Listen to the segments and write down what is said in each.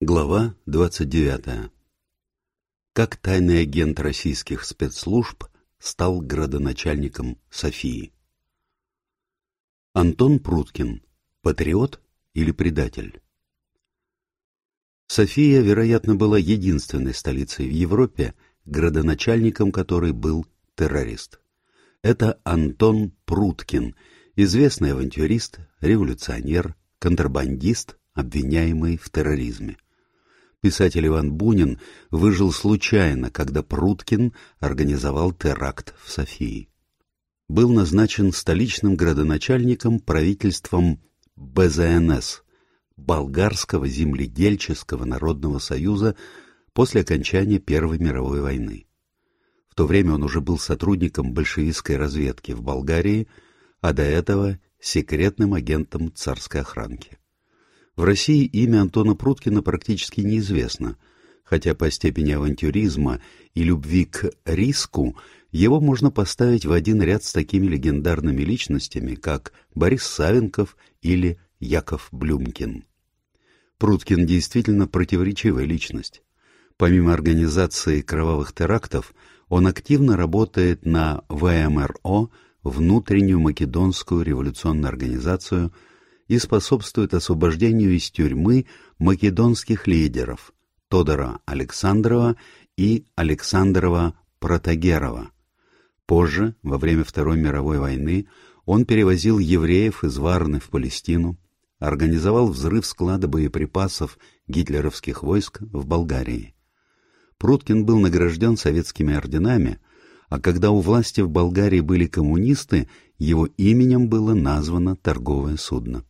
Глава 29. Как тайный агент российских спецслужб стал градоначальником Софии. Антон Пруткин. Патриот или предатель? София, вероятно, была единственной столицей в Европе, градоначальником которой был террорист. Это Антон Пруткин, известный авантюрист, революционер, контрабандист, обвиняемый в терроризме. Писатель Иван Бунин выжил случайно, когда Пруткин организовал теракт в Софии. Был назначен столичным градоначальником правительством БЗНС, Болгарского земледельческого народного союза после окончания Первой мировой войны. В то время он уже был сотрудником большевистской разведки в Болгарии, а до этого секретным агентом царской охранки. В России имя Антона Пруткина практически неизвестно, хотя по степени авантюризма и любви к риску его можно поставить в один ряд с такими легендарными личностями, как Борис Савенков или Яков Блюмкин. Пруткин действительно противоречивая личность. Помимо организации кровавых терактов, он активно работает на ВМРО, внутреннюю македонскую революционную организацию – и способствует освобождению из тюрьмы македонских лидеров Тодора Александрова и Александрова Протагерова. Позже, во время Второй мировой войны, он перевозил евреев из Варны в Палестину, организовал взрыв склада боеприпасов гитлеровских войск в Болгарии. Пруткин был награжден советскими орденами, а когда у власти в Болгарии были коммунисты, его именем было названо торговое судно.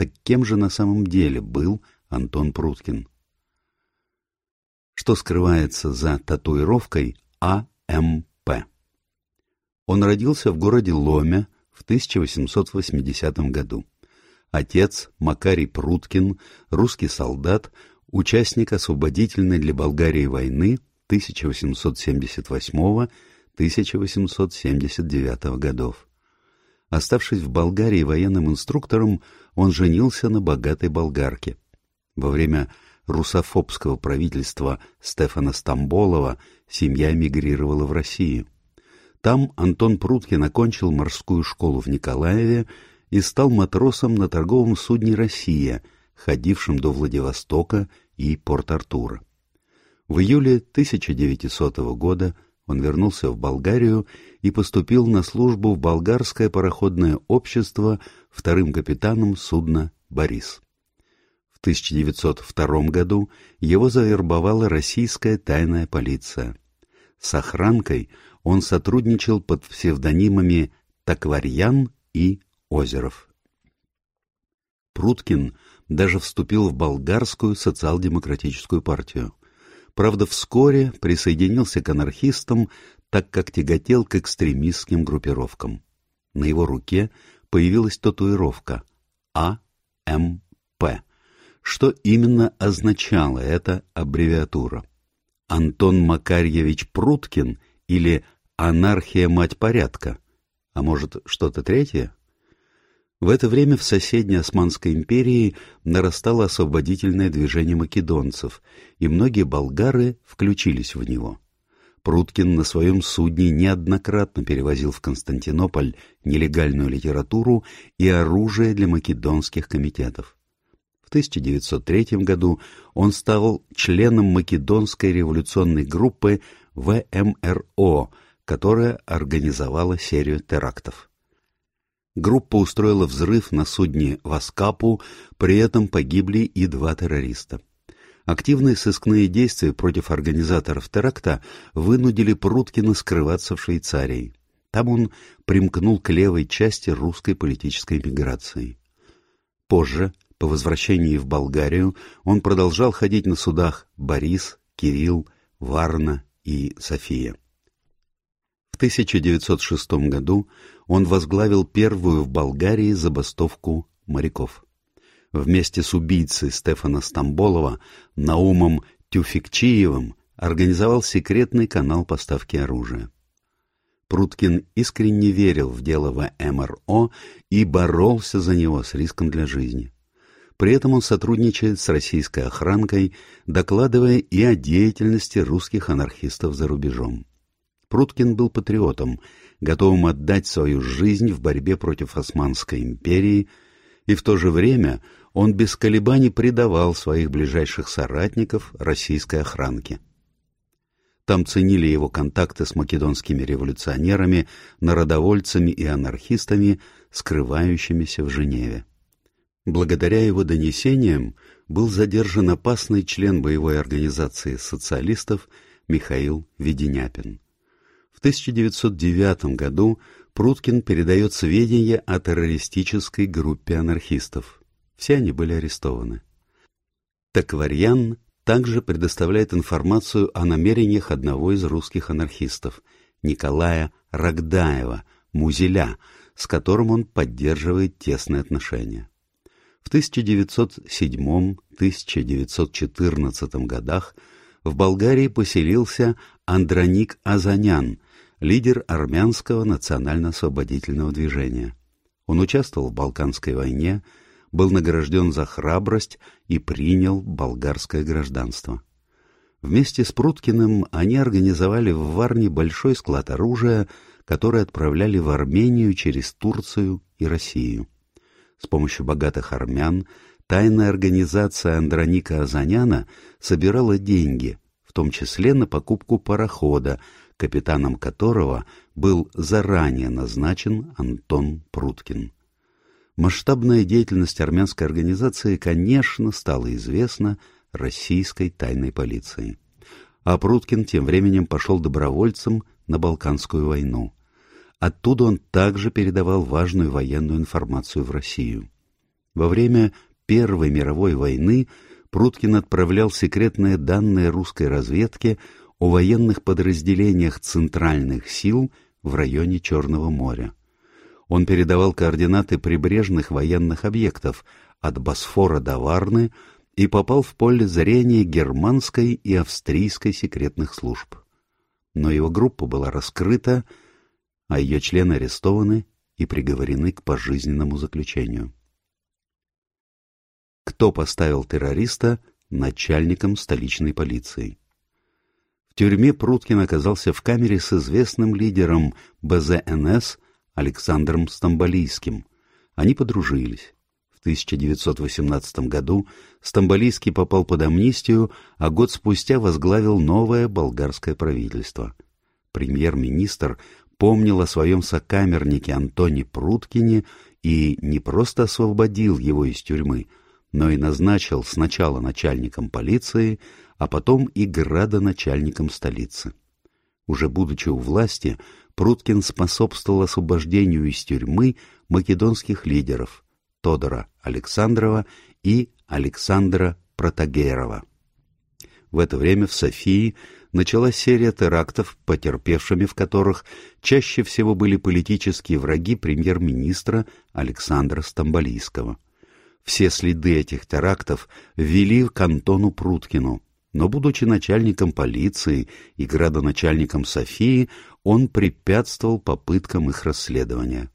Так кем же на самом деле был Антон Пруткин? Что скрывается за татуировкой АМП? Он родился в городе Ломе в 1880 году. Отец Макарий Пруткин, русский солдат, участник освободительной для Болгарии войны 1878-1879 годов. Оставшись в Болгарии военным инструктором, он женился на богатой болгарке. Во время русофобского правительства Стефана Стамболова семья эмигрировала в Россию. Там Антон Пруткин окончил морскую школу в Николаеве и стал матросом на торговом судне «Россия», ходившем до Владивостока и Порт-Артура. В июле 1900 года он вернулся в Болгарию и поступил на службу в болгарское пароходное общество вторым капитаном судна «Борис». В 1902 году его завербовала российская тайная полиция. С охранкой он сотрудничал под псевдонимами Такварьян и Озеров. Пруткин даже вступил в болгарскую социал-демократическую партию. Правда, вскоре присоединился к анархистам, так как тяготел к экстремистским группировкам. На его руке появилась татуировка АМП. Что именно означала эта аббревиатура? Антон Макарьевич Пруткин или анархия мать порядка? А может, что-то третье? В это время в соседней Османской империи нарастало освободительное движение македонцев, и многие болгары включились в него. Пруткин на своем судне неоднократно перевозил в Константинополь нелегальную литературу и оружие для македонских комитетов. В 1903 году он стал членом македонской революционной группы ВМРО, которая организовала серию терактов. Группа устроила взрыв на судне «Васкапу», при этом погибли и два террориста. Активные сыскные действия против организаторов теракта вынудили Пруткина скрываться в Швейцарии. Там он примкнул к левой части русской политической миграции. Позже, по возвращении в Болгарию, он продолжал ходить на судах Борис, Кирилл, Варна и София. В 1906 году он возглавил первую в Болгарии забастовку моряков. Вместе с убийцей Стефана Стамболова Наумом Тюфикчиевым организовал секретный канал поставки оружия. Пруткин искренне верил в дело ВМРО и боролся за него с риском для жизни. При этом он сотрудничает с российской охранкой, докладывая и о деятельности русских анархистов за рубежом. Пруткин был патриотом, готовым отдать свою жизнь в борьбе против Османской империи, и в то же время он без колебаний предавал своих ближайших соратников российской охранке. Там ценили его контакты с македонскими революционерами, народовольцами и анархистами, скрывающимися в Женеве. Благодаря его донесениям был задержан опасный член боевой организации социалистов Михаил Веденяпин. В 1909 году Пруткин передает сведения о террористической группе анархистов. Все они были арестованы. Такварьян также предоставляет информацию о намерениях одного из русских анархистов, Николая Рогдаева, Музеля, с которым он поддерживает тесные отношения. В 1907-1914 годах в Болгарии поселился Андроник Азанян, лидер армянского национально-освободительного движения. Он участвовал в Балканской войне, был награжден за храбрость и принял болгарское гражданство. Вместе с Пруткиным они организовали в Варне большой склад оружия, который отправляли в Армению через Турцию и Россию. С помощью богатых армян тайная организация Андроника Азаняна собирала деньги, в том числе на покупку парохода, капитаном которого был заранее назначен Антон Пруткин. Масштабная деятельность армянской организации, конечно, стала известна российской тайной полиции. А Пруткин тем временем пошел добровольцем на Балканскую войну. Оттуда он также передавал важную военную информацию в Россию. Во время Первой мировой войны Пруткин отправлял секретные данные русской разведки о военных подразделениях центральных сил в районе Черного моря. Он передавал координаты прибрежных военных объектов от Босфора до Варны и попал в поле зрения германской и австрийской секретных служб. Но его группа была раскрыта, а ее члены арестованы и приговорены к пожизненному заключению. Кто поставил террориста начальником столичной полиции? Тюрьме Пруткин оказался в камере с известным лидером БЗНС Александром Стамболийским. Они подружились. В 1918 году Стамболийский попал под амнистию, а год спустя возглавил новое болгарское правительство. Премьер-министр помнил о своем сокамернике Антоне Пруткине и не просто освободил его из тюрьмы, но и назначил сначала начальником полиции, а потом и градоначальником столицы. Уже будучи у власти, Пруткин способствовал освобождению из тюрьмы македонских лидеров Тодора Александрова и Александра Протагерова. В это время в Софии началась серия терактов, потерпевшими в которых чаще всего были политические враги премьер-министра Александра Стамболийского. Все следы этих терактов ввели к Антону Пруткину, но, будучи начальником полиции и градоначальником Софии, он препятствовал попыткам их расследования.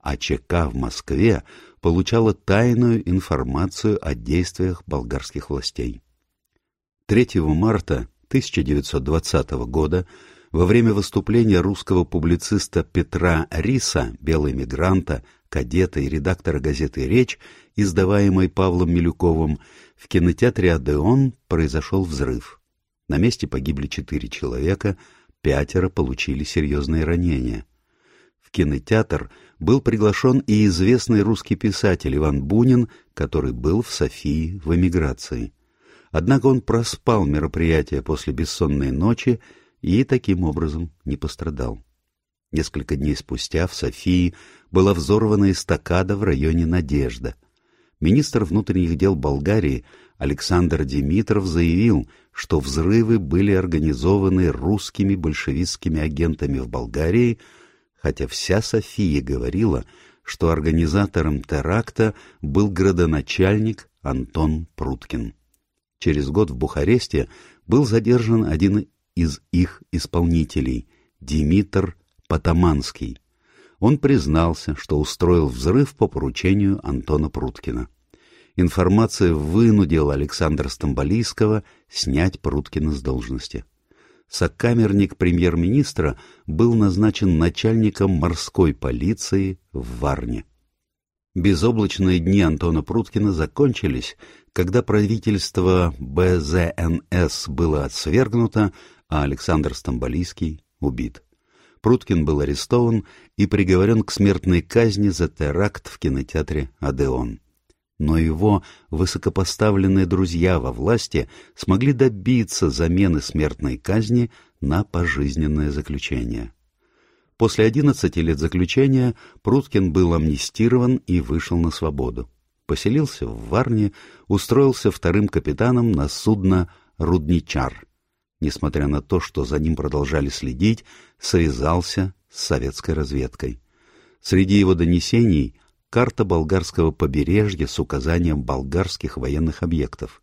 А ЧК в Москве получала тайную информацию о действиях болгарских властей. 3 марта 1920 года во время выступления русского публициста Петра Риса, белого мигранта, кадета и редактора газеты «Речь», издаваемой Павлом Милюковым, в кинотеатре «Адеон» произошел взрыв. На месте погибли четыре человека, пятеро получили серьезные ранения. В кинотеатр был приглашен и известный русский писатель Иван Бунин, который был в Софии в эмиграции. Однако он проспал мероприятие после бессонной ночи и таким образом не пострадал. Несколько дней спустя в Софии была взорвана эстакада в районе Надежда. Министр внутренних дел Болгарии Александр Димитров заявил, что взрывы были организованы русскими большевистскими агентами в Болгарии, хотя вся София говорила, что организатором теракта был градоначальник Антон Пруткин. Через год в Бухаресте был задержан один из их исполнителей, Димитр Потаманский. Он признался, что устроил взрыв по поручению Антона Пруткина. информация вынудила Александра Стамболийского снять Пруткина с должности. Сокамерник премьер-министра был назначен начальником морской полиции в Варне. Безоблачные дни Антона Пруткина закончились, когда правительство БЗНС было отсвергнуто, а Александр Стамболийский убит. Пруткин был арестован и приговорен к смертной казни за теракт в кинотеатре «Адеон». Но его высокопоставленные друзья во власти смогли добиться замены смертной казни на пожизненное заключение. После 11 лет заключения Пруткин был амнистирован и вышел на свободу. Поселился в Варне, устроился вторым капитаном на судно «Рудничар». Несмотря на то, что за ним продолжали следить, связался с советской разведкой. Среди его донесений — карта болгарского побережья с указанием болгарских военных объектов.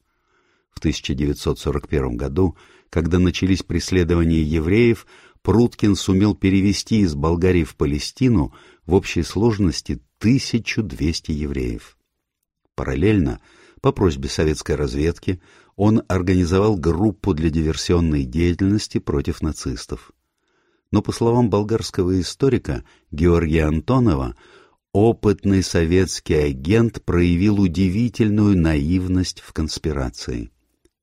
В 1941 году, когда начались преследования евреев, Пруткин сумел перевести из Болгарии в Палестину в общей сложности 1200 евреев. Параллельно, по просьбе советской разведки, он организовал группу для диверсионной деятельности против нацистов. Но, по словам болгарского историка Георгия Антонова, опытный советский агент проявил удивительную наивность в конспирации.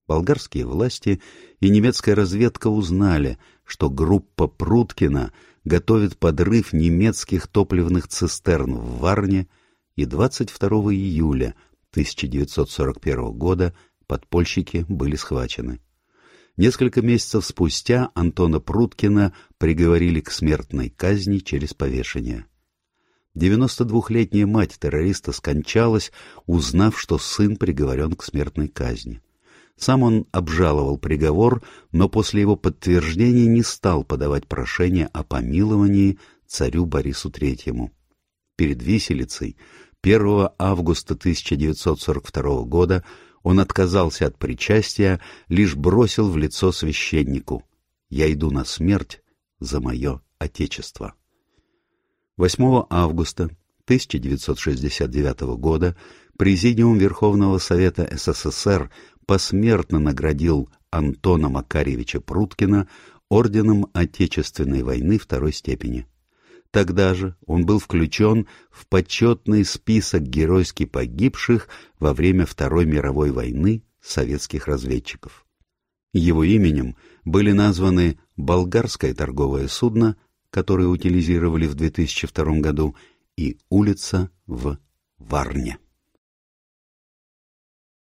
Болгарские власти и немецкая разведка узнали, что группа Пруткина готовит подрыв немецких топливных цистерн в Варне, и 22 июля 1941 года подпольщики были схвачены. Несколько месяцев спустя Антона Пруткина приговорили к смертной казни через повешение. 92-летняя мать террориста скончалась, узнав, что сын приговорен к смертной казни. Сам он обжаловал приговор, но после его подтверждения не стал подавать прошение о помиловании царю Борису Третьему. Перед виселицей 1 августа 1942 года он отказался от причастия, лишь бросил в лицо священнику «Я иду на смерть за мое Отечество». 8 августа 1969 года Президиум Верховного Совета СССР посмертно наградил Антона Макарьевича Пруткина орденом Отечественной войны второй степени. Тогда же он был включен в почетный список геройски погибших во время Второй мировой войны советских разведчиков. Его именем были названы болгарское торговое судно, которое утилизировали в 2002 году, и улица в Варне.